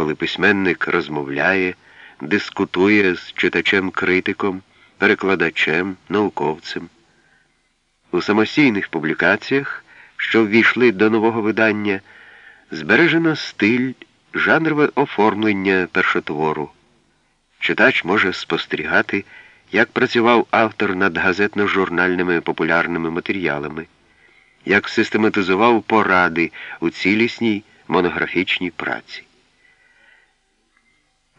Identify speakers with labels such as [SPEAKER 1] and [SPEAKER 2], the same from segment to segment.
[SPEAKER 1] коли письменник розмовляє, дискутує з читачем-критиком, перекладачем, науковцем. У самостійних публікаціях, що ввійшли до нового видання, збережено стиль, жанрове оформлення першотвору. Читач може спостерігати, як працював автор над газетно-журнальними популярними матеріалами, як систематизував поради у цілісній монографічній праці.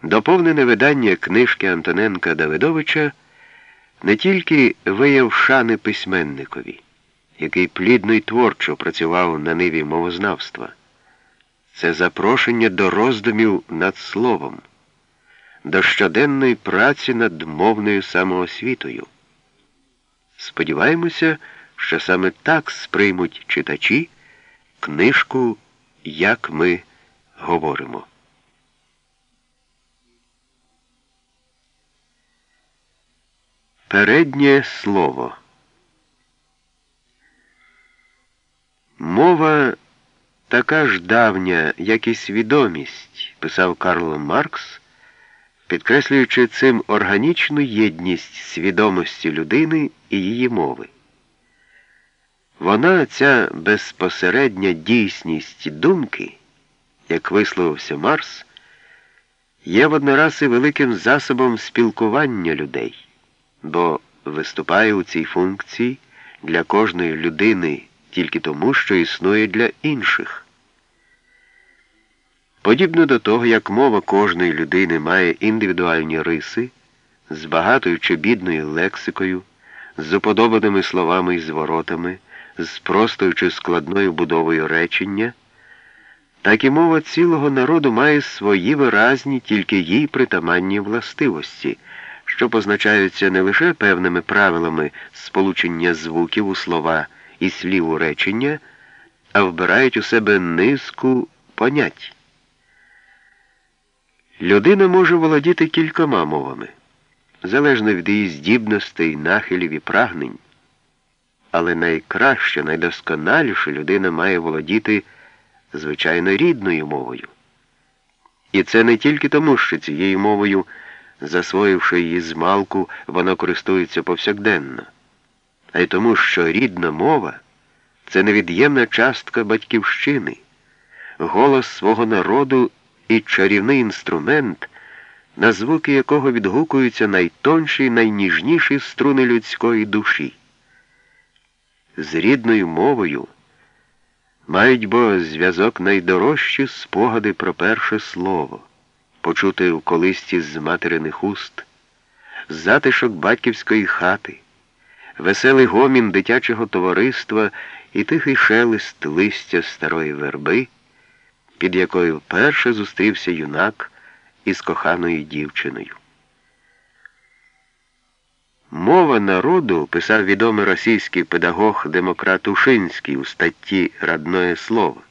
[SPEAKER 1] Доповнене видання книжки Антоненка Давидовича не тільки вияв шани письменникові, який плідно й творчо працював на ниві мовознавства, це запрошення до роздумів над словом, до щоденної праці над мовною самоосвітою. Сподіваємося, що саме так сприймуть читачі книжку Як ми говоримо. Переднє слово. Мова така ж давня, як і свідомість, писав Карл Маркс, підкреслюючи цим органічну єдність свідомості людини і її мови. Вона, ця безпосередня дійсність думки, як висловився Марс, є воднораз і великим засобом спілкування людей бо виступає у цій функції для кожної людини тільки тому, що існує для інших. Подібно до того, як мова кожної людини має індивідуальні риси, з багатою чи бідною лексикою, з уподобаними словами і зворотами, з простою чи складною будовою речення, так і мова цілого народу має свої виразні, тільки їй притаманні властивості що позначаються не лише певними правилами сполучення звуків у слова і слів у речення, а вбирають у себе низку понять. Людина може володіти кількома мовами, залежно від її здібностей, нахилів і прагнень, але найкраще, найдосконаліше людина має володіти звичайно рідною мовою. І це не тільки тому, що цією мовою засвоївши її з малку, вона користується повсякденно, а й тому, що рідна мова це невід'ємна частка батьківщини, голос свого народу і чарівний інструмент, на звуки якого відгукуються найтонші найніжніші струни людської душі. З рідною мовою мають бо зв'язок найдорожчі спогади про перше слово почути в колисті з материних уст, затишок батьківської хати, веселий гомін дитячого товариства і тихий шелест листя старої верби, під якою вперше зустрівся юнак із коханою дівчиною. Мова народу, писав відомий російський педагог Демократ Ушинський у статті Радное слово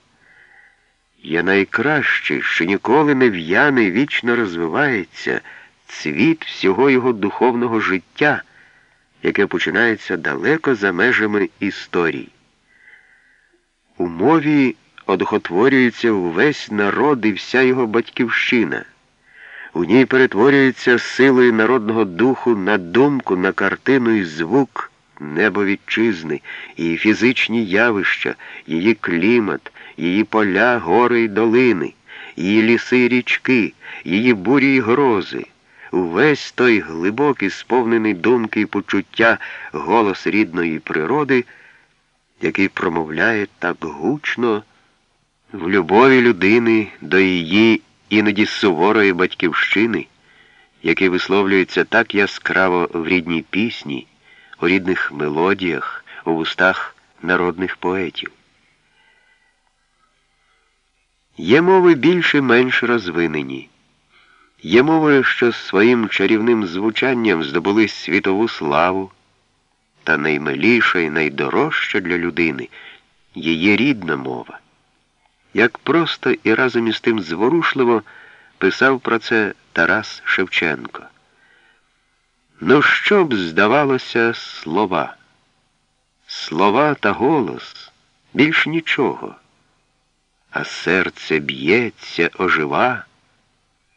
[SPEAKER 1] є найкращий, що ніколи не в'яне вічно розвивається цвіт всього його духовного життя, яке починається далеко за межами історії. У мові одухотворюється увесь народ і вся його батьківщина. У ній перетворюється силою народного духу на думку, на картину і звук небо вітчизни, її фізичні явища, її клімат, її поля, гори й долини, її ліси й річки, її бурі й грози, увесь той глибокий, сповнений думки і почуття голос рідної природи, який промовляє так гучно в любові людини до її іноді суворої батьківщини, який висловлюється так яскраво в рідній пісні, у рідних мелодіях, у вустах народних поетів. Є мови більше менш розвинені. Є мови, що своїм чарівним звучанням здобули світову славу, та наймиліша і найдорожча для людини її рідна мова. Як просто і разом із тим зворушливо писав про це Тарас Шевченко. Ну, що б, здавалося, слова? Слова та голос більш нічого а серце б'ється, ожива.